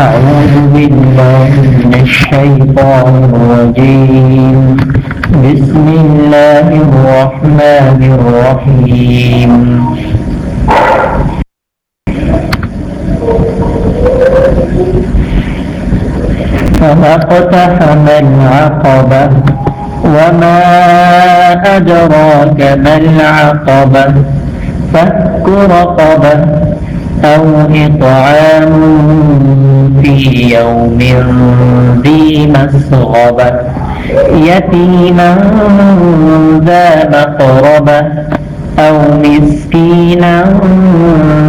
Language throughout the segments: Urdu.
أعوذ بالله من الشيطان الرجيم. بسم الله الرحمن الرحيم. فلقتحم العقبة وما أدراك ما العقبة فك رقبة أو إطعام في يوم ذي مسغبة. يتيما ذا مقربة أو مسكينا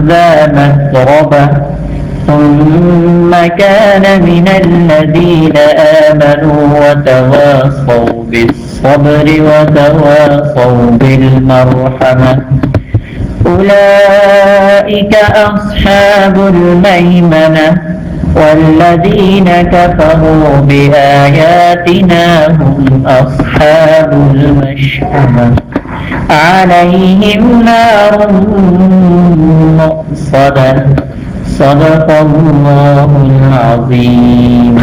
ذا مسربة ثم كان من الذين آمنوا وتواصوا بالصبر وتواصوا بالمرحمة. أولئك أصحاب الميمنة. والذين كفروا بآياتنا هم أصحاب المشأمة عليهم نار مؤصدة صدق الله العظيم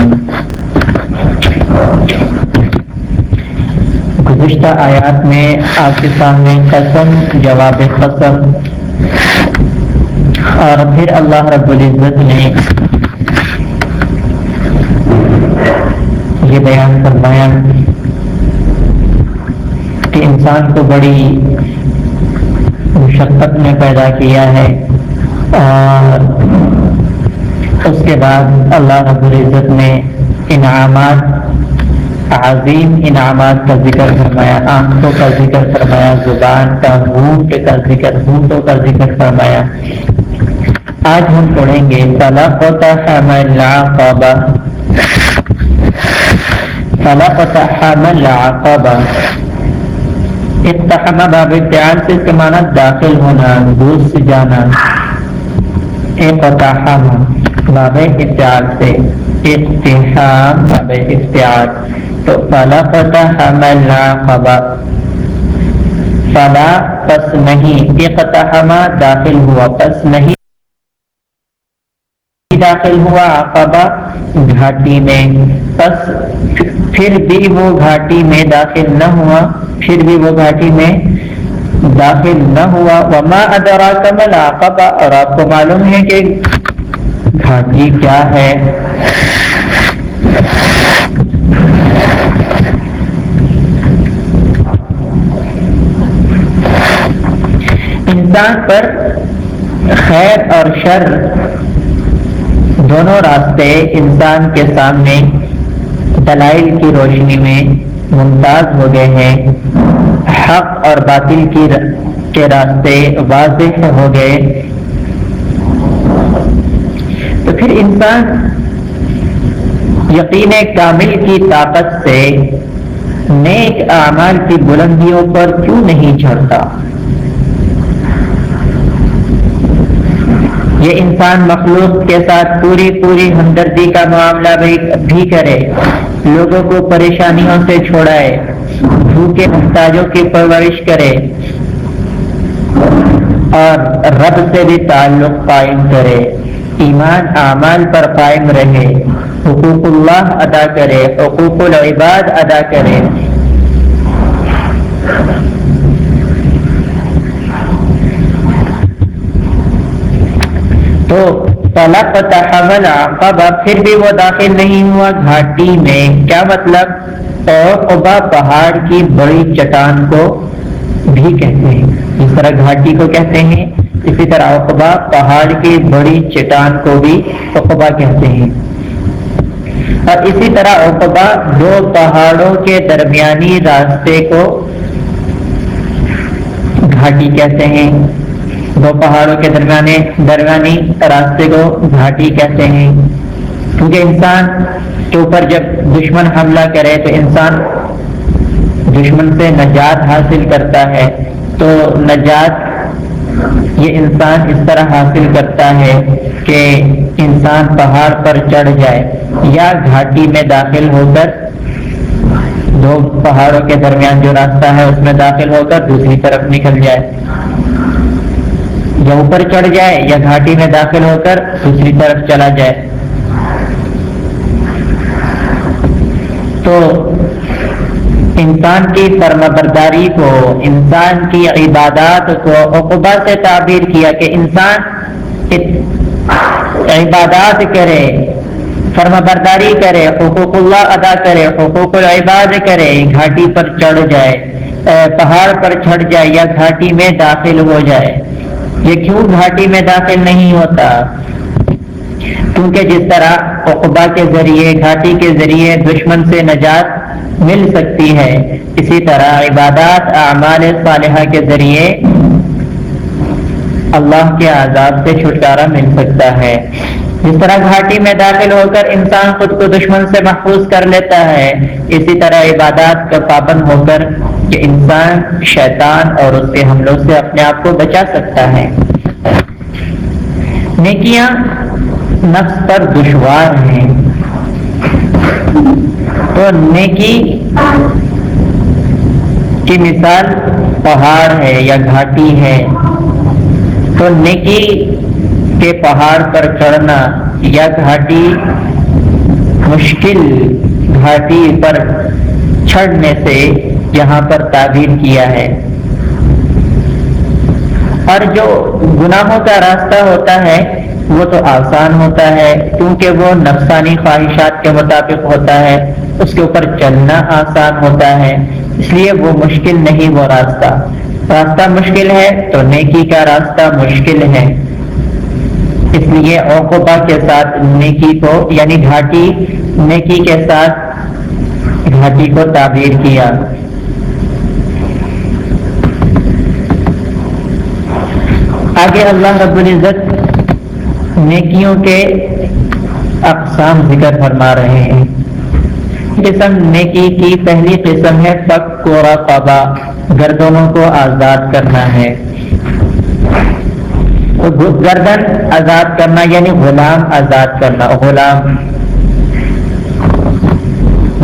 گزشتہ آیات میں آپ کے سامنے قسم، جواب قسم. اور پھر اللہ رب العزت نے یہ بیان فرمایا کہ انسان کو بڑی مشقت میں پیدا کیا ہے اور اس کے بعد اللہ رب العزت نے انعامات، عظیم انعامات کا ذکر فرمایا، آنکھوں کا ذکر فرمایا، زبان کا ہونٹ کا ذکر، ہونٹوں کا ذکر فرمایا۔ آج ہم پڑھیں گے طلب العقبہ طلب العقبہ اقتحم باب ابتعال سے اس کے معنی داخل ہونا دور سے جانا اقتحم باب ابتعال سے اقتحام باب ابتعال تو فلا فتحم العقبہ فلا، پس نہیں. اقتحم داخل ہوا پس نہیں. داخل ہوا عقبہ گھاٹی میں۔ پس پھر بھی وہ گھاٹی میں داخل نہ ہوا، پھر بھی وہ گھاٹی میں داخل نہ ہوا۔ وما ادراک ما العقبہ؟ اور آپ کو معلوم ہے کہ گھاٹی کیا ہے؟ انسان پر خیر اور شر دونوں راستے انسان کے سامنے دلائل کی روشنی میں ممتاز ہو گئے ہیں۔ حق اور باطل کی کے راستے واضح ہو گئے۔ تو پھر انسان یقین کامل کی طاقت سے نیک اعمال کی بلندیوں پر کیوں نہیں چڑھتا؟ یہ انسان مخلوق کے ساتھ پوری پوری ہمدردی کا معاملہ بھی کرے، لوگوں کو پریشانیوں سے چھوڑائے، بھوکے محتاجوں کی پرورش کرے اور رب سے بھی تعلق قائم کرے، ایمان اعمال پر قائم رہے، حقوق اللہ ادا کرے، حقوق العباد ادا کرے۔ تو طلب عقبہ، پھر بھی وہ داخل نہیں ہوا۔ گھاٹی میں کیا مطلب؟ عقبہ پہاڑ کی بڑی چٹان کو بھی کہتے ہیں۔ اس طرح گھاٹی کو کہتے ہیں، اسی طرح عقبہ پہاڑ کی بڑی چٹان کو بھی عقبہ کہتے ہیں۔ اور اسی طرح عقبہ دو پہاڑوں کے درمیانی راستے کو گھاٹی کہتے ہیں۔ دو پہاڑوں کے درمیانے درمیانی راستے کو گھاٹی کہتے ہیں۔ کیونکہ انسان کے اوپر جب دشمن حملہ کرے تو انسان دشمن سے نجات حاصل کرتا ہے۔ تو نجات یہ انسان اس طرح حاصل کرتا ہے کہ انسان پہاڑ پر چڑھ جائے یا گھاٹی میں داخل ہو کر دو پہاڑوں کے درمیان جو راستہ ہے اس میں داخل ہو کر دوسری طرف نکل جائے۔ یا اوپر چڑھ جائے یا گھاٹی میں داخل ہو کر دوسری طرف چلا جائے۔ تو انسان کی فرمبرداری کو، انسان کی عبادات کو عقبہ سے تعبیر کیا کہ انسان عبادات کرے فرمبرداری کرے، حقوق اللہ ادا کرے، حقوق العباد کرے، گھاٹی پر چڑھ جائے پہاڑ پر چڑھ جائے یا گھاٹی میں داخل ہو جائے۔ یہ کیوں گھاٹی میں داخل نہیں ہوتا۔ کیونکہ جس طرح اقبا کے ذریعے، گھاٹی کے ذریعے دشمن سے نجات مل سکتی ہے، اسی طرح عبادات، اعمال صالحہ کے ذریعے اللہ کے عذاب سے چھٹکارا مل سکتا ہے۔ جس طرح گھاٹی میں داخل ہو کر انسان خود کو دشمن سے محفوظ کر لیتا ہے، اسی طرح عبادات کا پابند ہو کر کہ انسان شیطان اور اس کے حملوں سے اپنے آپ کو بچا سکتا ہے۔ نیکیاں نفس پر دشوار ہیں۔ تو نیکی کی مثال پہاڑ ہے یا گھاٹی ہے۔ تو نیکی کے پہاڑ پر چڑھنا، یا گھاٹی مشکل گھاٹی پر چڑھنے سے یہاں پر تعبیر کیا ہے۔ اور جو گناہوں کا راستہ ہوتا ہے، وہ تو آسان ہوتا ہے، کیونکہ وہ نفسانی خواہشات کے مطابق ہوتا ہے، اس کے اوپر چلنا آسان ہوتا ہے، اس لیے وہ مشکل نہیں، وہ راستہ۔ راستہ مشکل ہے تو نیکی کا راستہ مشکل ہے۔ اس لیے اوقوبا کے ساتھ نیکی کو یعنی گھاٹی، نیکی کے ساتھ گھاٹی کو تعبیر کیا۔ آگے اللہ رب العزت نیکیوں کے اقسام ذکر فرما رہے ہیں۔ قسم نیکی کی پہلی قسم ہے پک، کوڑا پابا گردنوں کو آزاد کرنا ہے۔ گردن آزاد کرنا یعنی غلام آزاد کرنا، غلام۔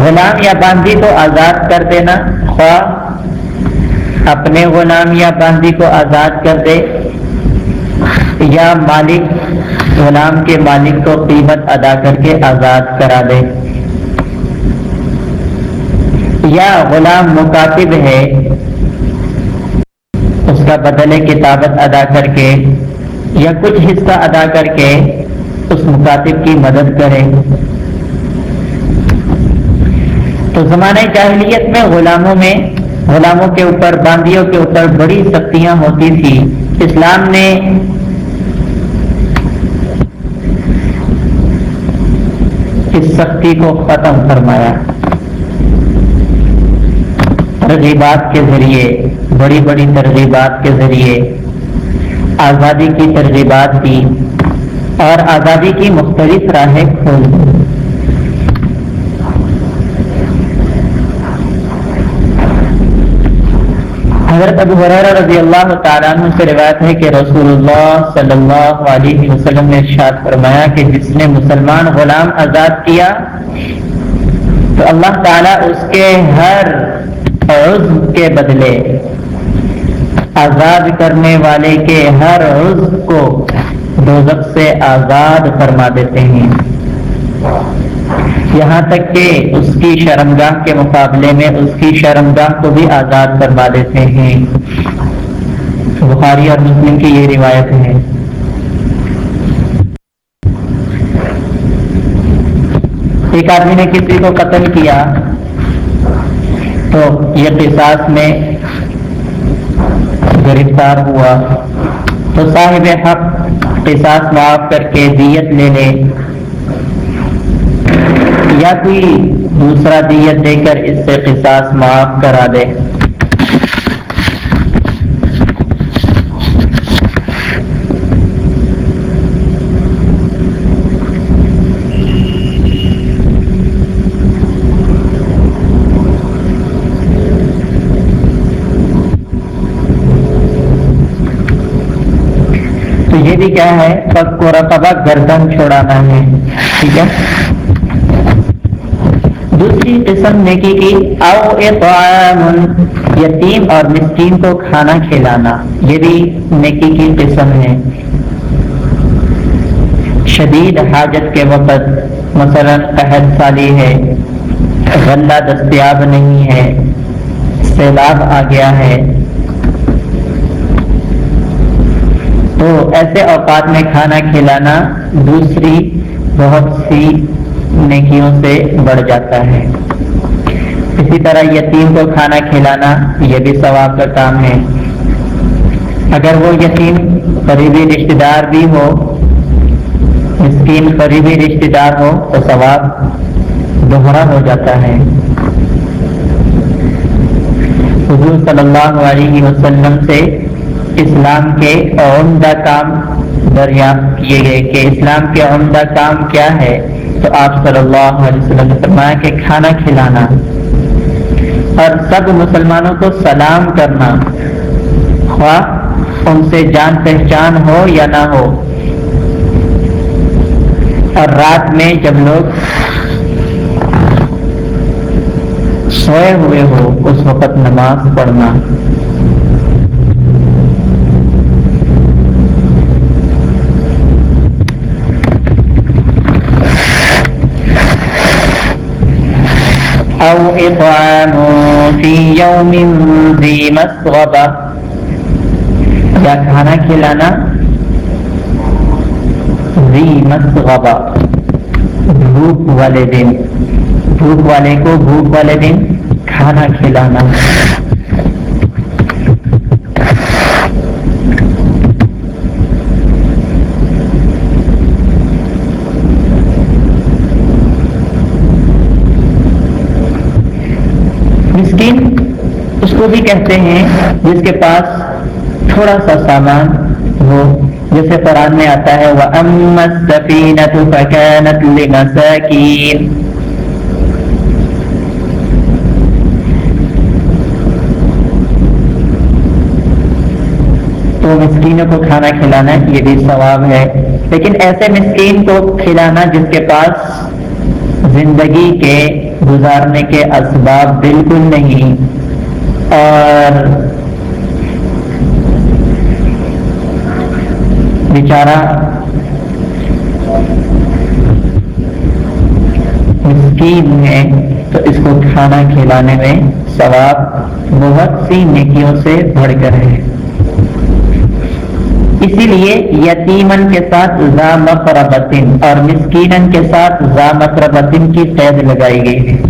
غلام یا باندھی کو آزاد کر دینا، خواہ اپنے غلام یا باندھی کو آزاد کر دے۔ یا مالک، غلام کے مالک کو قیمت ادا کر کے آزاد کرا دے۔ یا غلام مکاتب ہے، اس کا بدلے کتابت ادا کر کے۔ یا کچھ حصہ ادا کر کے اس مکاتب کی مدد کرے۔ تو زمانہ جاہلیت میں غلاموں میں، غلاموں کے اوپر، باندیوں کے اوپر بڑی سختیاں ہوتی تھی۔ اسلام نے اس سختی کو ختم فرمایا۔ ترغیبات کے ذریعے، بڑی بڑی ترغیبات کے ذریعے آزادی کی ترغیبات دی اور آزادی کی مختلف راہیں کھول دی۔ حضرت ابو حریر رضی اللہ تعالیٰ عنہ سے روایت ہے کہ رسول اللہ صلی اللہ علیہ وسلم نے ارشاد فرمایا کہ جس نے مسلمان غلام آزاد کیا تو اللہ تعالیٰ اس کے ہر عزم کے بدلے آزاد کرنے والے کے ہر عزم کو دوزخ سے آزاد فرما دیتے ہیں۔ یہاں تک کہ اس کی شرمگاہ کے مقابلے میں اس کی شرمگاہ کو بھی آزاد فرما دیتے ہیں۔ بخاری اور مسلم کی یہ روایت ہے۔ ایک آدمی نے کسی کو قتل کیا تو یہ قصاص میں گرفتار ہوا۔ تو صاحب حق قصاص معاف کر کے دیت لے لے۔ یا کوئی دوسرا دیت دے کر اس سے قصاص معاف کرا دے یہ بھی کیا ہے؟ پگ کو رقبہ گردن چھوڑانا ہے، ٹھیک ہے؟ دوسری قسم نیکی کی او اطعام یتیم اور مسکین کو کھانا کھلانا۔ یہ بھی نیکی کی قسم ہے۔ شدید حاجت کے وقت، مثلا قحط سالی ہے، غلہ دستیاب نہیں ہے، سیلاب آ گیا ہے۔ تو ایسے اوقات میں کھانا کھلانا دوسری بہت سی نیکیوں سے بڑھ جاتا ہے۔ اسی طرح یتیم کو کھانا کھلانا یہ بھی ثواب کا کام ہے۔ اگر وہ یتیم قریبی رشتے دار بھی ہو، مسکین قریبی رشتے دار ہو، تو ثواب دوہرا ہو جاتا ہے۔ حضور صلی اللہ علیہ وسلم سے اسلام کے عمدہ کام دریافت کیے گئے کہ اسلام کے عمدہ کام کیا ہے، تو آپ صلی اللہ علیہ وسلم نے فرمایا کہ کھانا کھلانا۔ اور سب مسلمانوں کو سلام کرنا۔ خواہ ان سے جان پہچان ہو یا نہ ہو۔ اور رات میں جب لوگ سوئے ہوئے ہو اس وقت نماز پڑھنا۔ أو إطعام في يوم ذي مسغبة. یا کھانا کھلانا ذی مسغبہ بھوک والے دن بھوک والے کو بھوک والے دن کھانا کھلانا مسکین اس کو بھی کہتے ہیں جس کے پاس تھوڑا سا سامان ہو۔ جیسے قرآن میں آتا ہے وہ امینت تو مسکینوں کو کھانا کھلانا یہ بھی ثواب ہے۔ لیکن ایسے مسکین کو کھلانا جس کے پاس زندگی کے گزارنے کے اسباب بالکل نہیں اور بیچارہ مسکین ہے تو اس کو کھانا کھلانے میں ثواب بہت سی نیکیوں سے بڑھ کر ہے۔ اسی لیے یتیمن کے ساتھ زا مقربتن اور مسکینن کے ساتھ زا مقربتن کی قید لگائی گئی ہے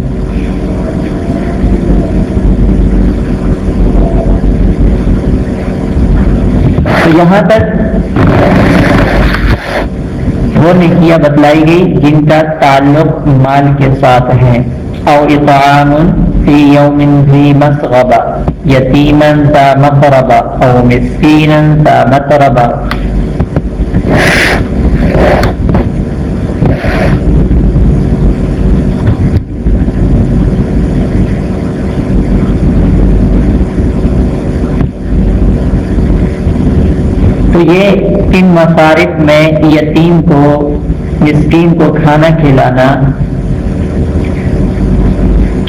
تو یہاں تک وہ نکیاں بتلائی گئی جن کا تعلق مال کے ساتھ ہے۔ او اطعام فی یوم ذی مسغبہ۔ یتیما ذا مقربہ او مسکینا ذا مقربہ تو یہ ان مصارف میں یتیم کو، مسکین کو کھانا کھلانا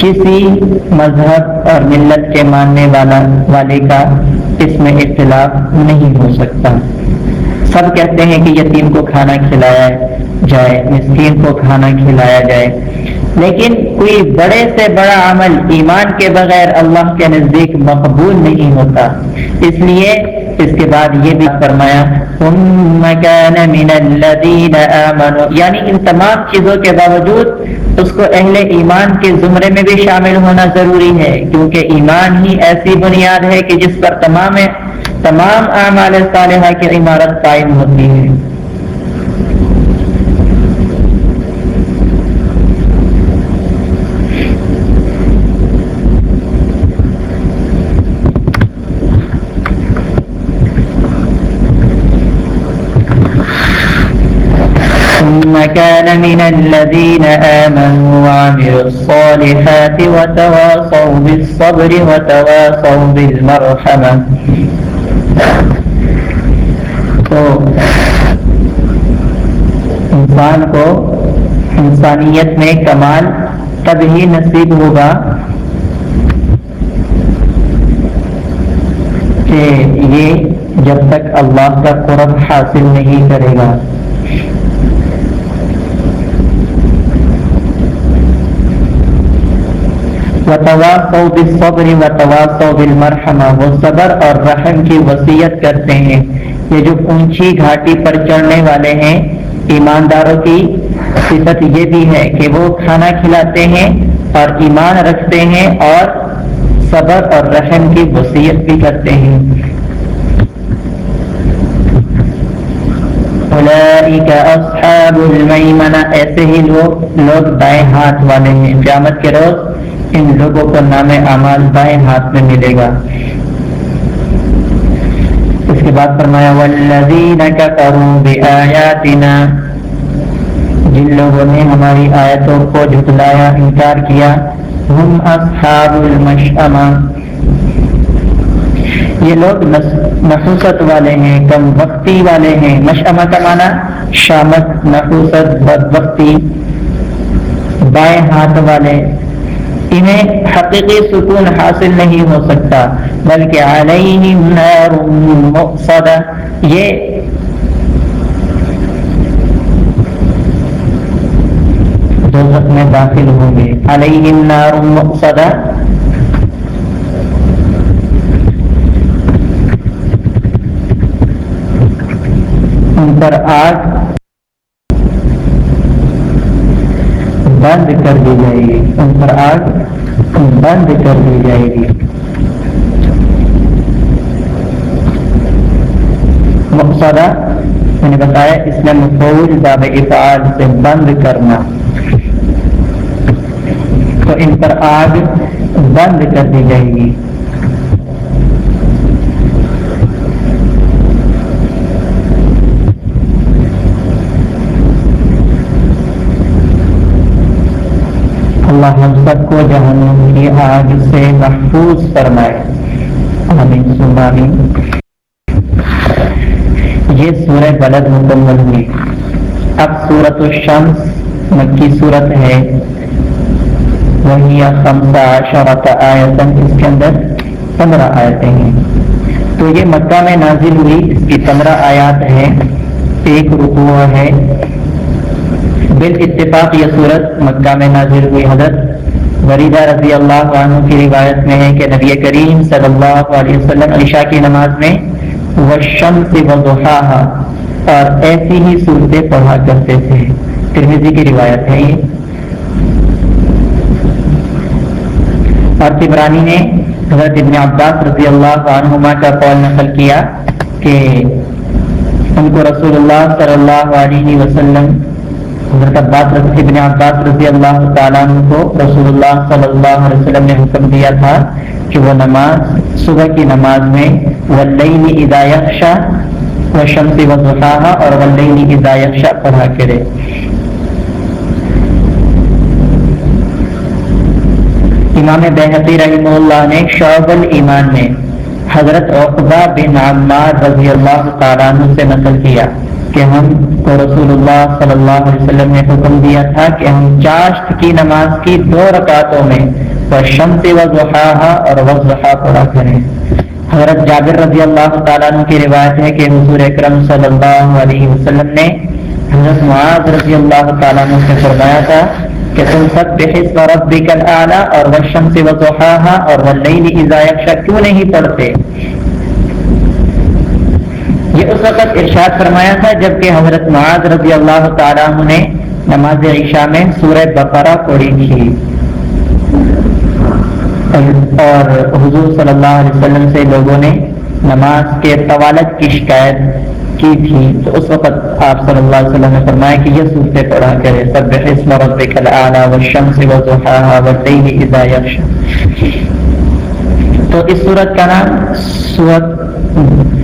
کسی مذہب اور ملت کے ماننے والا والے کا اس میں اختلاف نہیں ہو سکتا۔ سب کہتے ہیں کہ یتیم کو کھانا کھلایا جائے، مسکین کو کھانا کھلایا جائے۔ لیکن کوئی بڑے سے بڑا عمل ایمان کے بغیر اللہ کے نزدیک مقبول نہیں ہوتا۔ اس لیے اس کے بعد یہ بھی فرمایا یعنی ان تمام چیزوں کے باوجود اس کو اہل ایمان کے زمرے میں بھی شامل ہونا ضروری ہے، کیونکہ ایمان ہی ایسی بنیاد ہے کہ جس پر تمام تمام اعمال صالحہ کی عمارت قائم ہوتی ہے۔ ثم كان من الذين آمنوا وعملوا الصالحات وتواصوا بالصبر وتواصوا بالمرحمة. تو انسان کو انسانیت میں کمال تب ہی نصیب ہوگا کہ یہ جب تک اللہ کا قرب حاصل نہیں کرے گا۔ وتواصوا بالصبر وتواصوا بالمرحمہ وہ صبر اور رحم کی وصیت کرتے ہیں۔ یہ جو اونچی گھاٹی پر چڑھنے والے ہیں، ایمانداروں کی صفت یہ بھی ہے کہ وہ کھانا کھلاتے ہیں اور ایمان رکھتے ہیں اور صبر اور رحم کی وصیت بھی کرتے ہیں۔ اصحاب ایسے ہی لوگ لوگ دائیں ہاتھ والے ہیں۔ قیامت کے روز ان لوگوں کو نام اعمال دائیں ہاتھ میں ملے گا۔ اس کے بعد فرمایا والذین کفروا بآیاتنا جن لوگوں نے ہماری آیتوں کو جھٹلایا، انکار کیا، ہم اصحاب المشأمہ۔ یہ لوگ نحوست والے ہیں، کم وقتی والے ہیں۔ مشأمہ کا معنی شامت، نحوست بد وقتی بائیں ہاتھ والے۔ انہیں حقیقی سکون حاصل نہیں ہو سکتا، بلکہ علیہم نار مقصدہ یہ دوزخ میں داخل ہوں گے۔ علیہم نار مقصدہ ان پر آگ بند کر دی جائے گی۔ ان پر آگ بند کر دی جائے گی۔ مقصدہ میں نے بتایا، اس میں مفول باب افعال سے بند کرنا۔ تو ان پر آگ بند کر دی جائے گی۔ اللہ ہم سب کو جہنم کی آگ سے محفوظ فرمائے۔ آمین آمین۔ یہ سورہ بلد مکمل ہوئی اب سورت الشمس، مکی صورت ہے۔ وہی خمسہ شرط آیتن اس کے اندر پندرہ آیتیں ہیں۔ تو یہ مکہ میں نازل ہوئی اس کی پندرہ آیات ہیں۔ ایک رکوع ہے۔ بال اتفاق یہ صورت مکہ میں نازل ہوئی۔ حضرت وریدہ رضی اللہ عنہ کی روایت میں ہے کہ نبی کریم صلی اللہ علیہ وسلم عشاء کی نماز میں وشمس وضحاها اور ایسی ہی صورتیں پڑھا کرتے تھے۔ ترمیزی کی روایت ہے یہ۔ اور تبرانی نے حضرت ابن عباس رضی اللہ عنہما کا قول نقل کیا کہ ان کو رسول اللہ صلی اللہ علیہ وسلم حضرت عباس رضی ابن عباس رضی اللہ تعالیٰ عنہ کو رسول اللہ صلی اللہ علیہ وسلم نے حکم دیا تھا کہ وہ نماز صبح کی نماز میں واللین اذا یخشا و شمس و ضحاها اور واللین اذا یخشا پڑھا کرے۔ امام بحقی رحمہ اللہ نے شعب الایمان میں حضرت عقبہ بن عمار رضی اللہ تعالیٰ عنہ سے نقل کیا۔ کہ ہم کو رسول اللہ صلی اللہ علیہ وسلم نے حکم دیا تھا کہ ہم چاشت کی نماز کی دو رکعتوں میں شمس و ضحاها اور وضحا پڑھا کریں۔ حضرت جابر رضی اللہ تعالیٰ عنہ کی روایت ہے کہ حضور اکرم صلی اللہ علیہ وسلم نے حضرت معاذ رضی اللہ تعالیٰ عنہ سے فرمایا تھا کہ تم سب بحث و ربک الاعلی اور والشمس و ضحاها اور واللیل اذا یخشا کیوں نہیں پڑھتے؟ اس وقت ارشاد فرمایا تھا، جبکہ حضرت معاذ رضی اللہ تعالیٰ عنہ نے نماز عشاء میں سورہ بقرہ پڑھی تھی۔ اور حضور صلی اللہ علیہ وسلم سے لوگوں نے نماز کے طوالت کی شکایت کی تھی۔ تو اس وقت آپ صلی اللہ علیہ وسلم نے فرمایا کہ یہ صورتیں پڑھا کرے سب اسم ربک الاعلی والشمس وضحاها واللیل اذا یغشا تو اس صورت کا نام سورت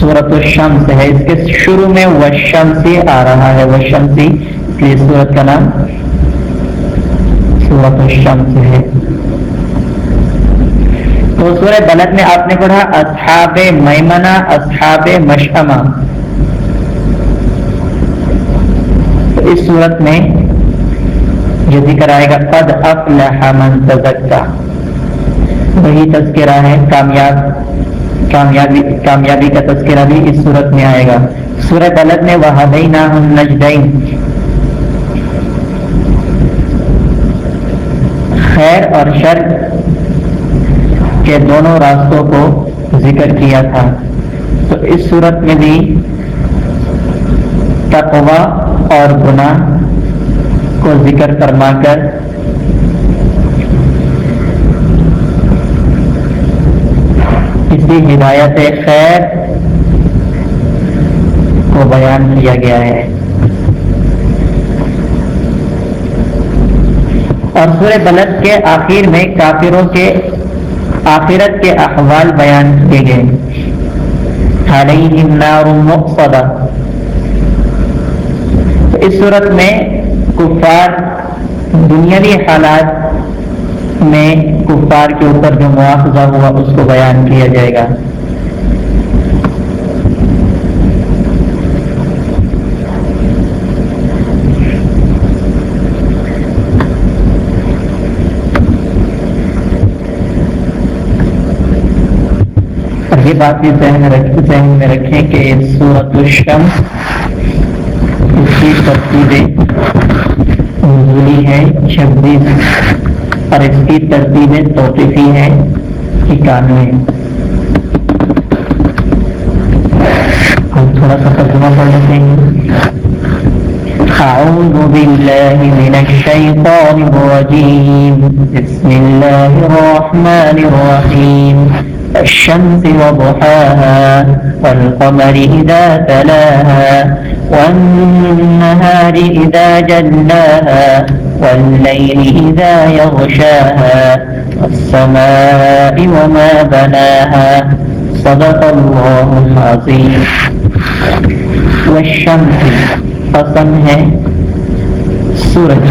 سورت الشمس ہے۔ اس کے شروع میں وشمسی آ رہا ہے۔ وشمسی اس لیے سورت کا نام سورت الشمس ہے۔ تو سورہ بلد میں آپ نے پڑھا، اصحاب میمنا اصحاب مشما تو اس صورت میں جو ذکر آئے گا، قد افلح من تزکا وہی تذکرہ ہے، کامیاب کامیابی کامیابی کا تذکرہ بھی اس صورت میں آئے گا۔ سورہ بلد میں وہ خیر اور شر کے دونوں راستوں کو ذکر کیا تھا۔ تو اس صورت میں بھی تقوا اور گناہ کو ذکر فرما کر اسی ہدایت خیر کو بیان کیا گیا ہے۔ اور سورہ بلد کے آخر میں کافروں کے آخرت کے احوال بیان کیے گئے۔ علیہم نار مقصدہ تو اس صورت میں کفار دنیاوی حالات میں کفار کے اوپر جو مواخذہ ہوا، اس کو بیان کیا جائے گا۔ یہ بات بھی ذہن ذہن میں رکھیں کہ سورت الشمس اس کی ترتیبیں نزولی ہے، چھبیس اور اس کی ترتیبیں توقیفی ہے اکانوے۔ ہم تھوڑا سا ترجمہ پڑھ لیتے ہیں۔ أعوذ بالله من الشيطان الرجيم بسم الله الرحمن الرحيم الشمس وضحاها والقمر إذا تلاها والنهار إذا جلاها والليل إذا يغشاها، والسماء وما بناها، صدق الله العظيم. والشمس قسم ہے سورج،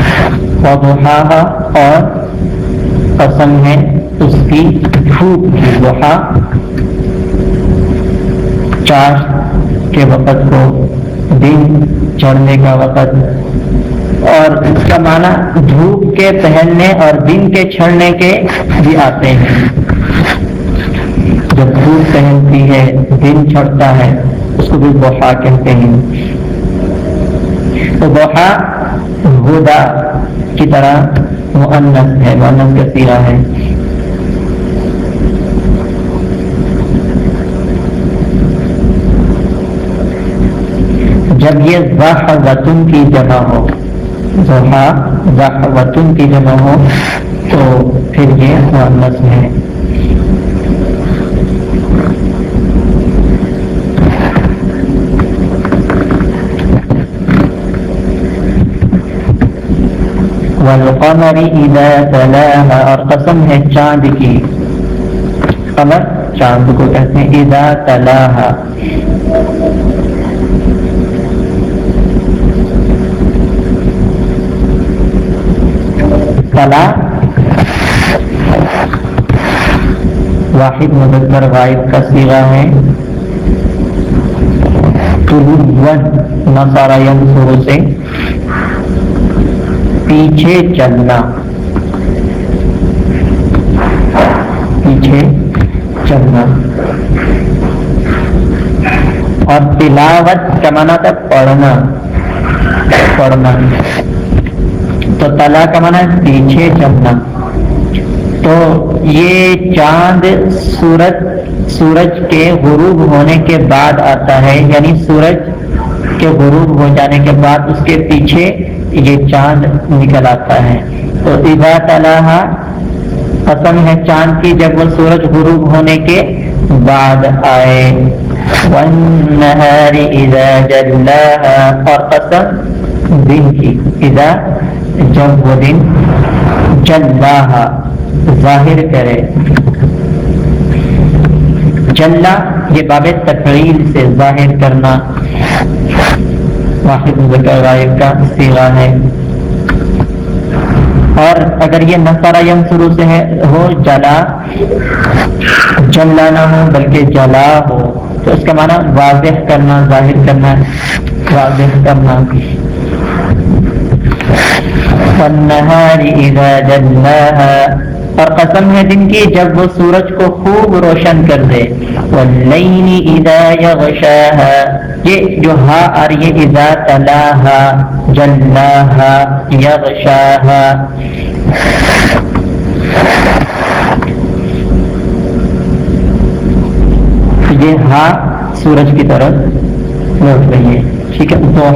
وضحاها اور قسم ہے اس کی دھوپ کی وہا چار کے وقت کو دن، چڑھنے کا وقت اور اس کا معنی دھوپ کے پہننے اور دن کے چھڑنے کے بھی آتے ہیں۔ جب دھوپ پہنتی ہے، دن چڑھتا ہے، اس کو بھی بہا کہتے ہیں۔ تو بہا ہدا کی طرح معنس ہے معنس کا سیرا ہے۔ جب یہ واہ کی جمع ہو واہ وطن کی جمع ہو، تو پھر یہ معنس ہے والقمر اذا تلاها اور قسم ہے چاند کی۔ قمر چاند کو کہتے ہیں اذا تلاها۔ تلا واحد مذکر غائب کا سیرا ہے۔ نسارا یم سے۔ پیچھے چلنا۔ پیچھے چلنا۔ اور تلاوت کمانا تھا پڑھنا۔ پڑھنا۔ تو تلا کا کمانا پیچھے چلنا تو یہ چاند سورج سورج کے غروب ہونے کے بعد آتا ہے یعنی سورج کے غروب ہو جانے کے بعد اس کے پیچھے یہ چاند نکل آتا ہے۔ تو ادا طلح قسم ہے چاند کی، جب وہ سورج غروب ہونے کے بعد آئے۔ اور قسم دن کی ادا جب وہ دن جلاها ظاہر کرے۔ جلا یہ باب تقریر سے ظاہر کرنا۔ واحد غائب کا سیغا ہے۔ اور اگر یہ نسارا یم شروع سے ہے، ہو جلا جلا نہ ہو بلکہ جلا ہو۔ تو اس کا معنی واضح کرنا، ظاہر کرنا، واضح کرنا۔ والنهار اذا جلاها۔ اور قسم ہے دن کی جب وہ سورج کو خوب روشن کر دے۔ والليل اذا يغشاها یہ جو ہا اور یہ اذا تلاها۔ جلاها يغشاها یہ ہا سورج کی طرف لوٹ رہی ہے۔ ٹھیک ہے تو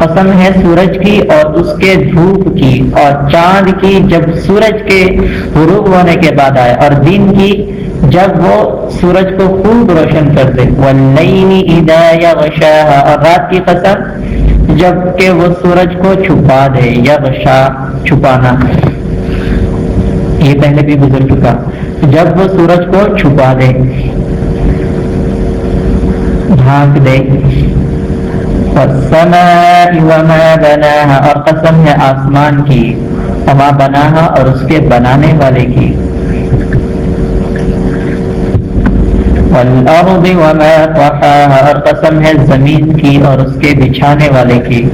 قسم ہے سورج کی اور اس کے دھوپ کی اور چاند کی جب سورج کے غروب ہونے کے بعد آئے اور دن کی جب وہ سورج کو خوب روشن کر دے۔ اور رات کی قسم جبکہ وہ سورج کو چھپا دے یا غشا چھپانا۔ یہ پہلے بھی گزر چکا۔ جب وہ سورج کو چھپا دے ڈھانک دے۔ اور قسم ہے آسمان کی، وما بناها اور اس کے بنانے والے کی۔ والارض وما طحاها، اور قسم ہے زمین کی اور اس کے بچھانے والے کی۔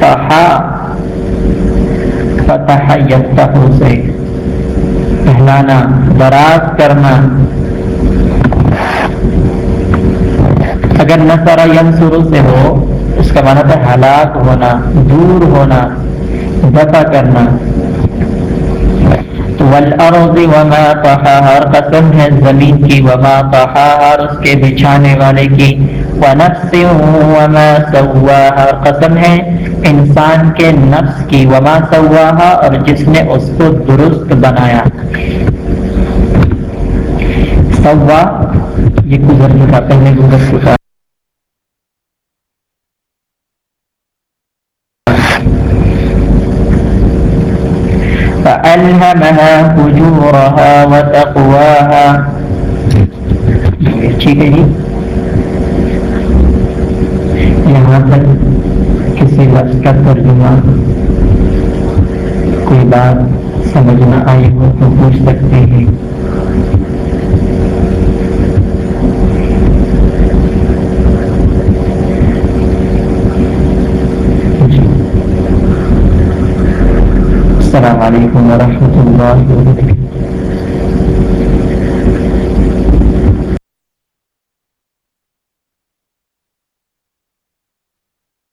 طحا فتح یفتح سے۔ پہلانا دراز کرنا۔ اگر نصر ینصر سے ہو اس کا مانا تھا ہلاک ہونا، دور ہونا، دفع کرنا۔ والارض وما طحاها، قسم ہے زمین کی وما طحاها اس کے بچھانے والے کی۔ ونفس وما سواها، قسم ہے انسان کے نفس کی وما سواها، اور جس نے اس کو درست بنایا۔ سوا، یہ گزر چکا پہلے گزر چکا فألهمها فجورها وتقواها ٹھیک ہے جی یہاں تک کسی لفظ کا ترجمہ کوئی بات سمجھ نہ آئی ہو تو پوچھ سکتے ہیں۔ جی۔ السلام علیکم ورحمۃ اللہ